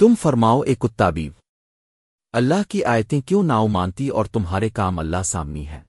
تم فرماؤ ایک کتابیب اللہ کی آیتیں کیوں ناؤ مانتی اور تمہارے کام اللہ سامنی ہے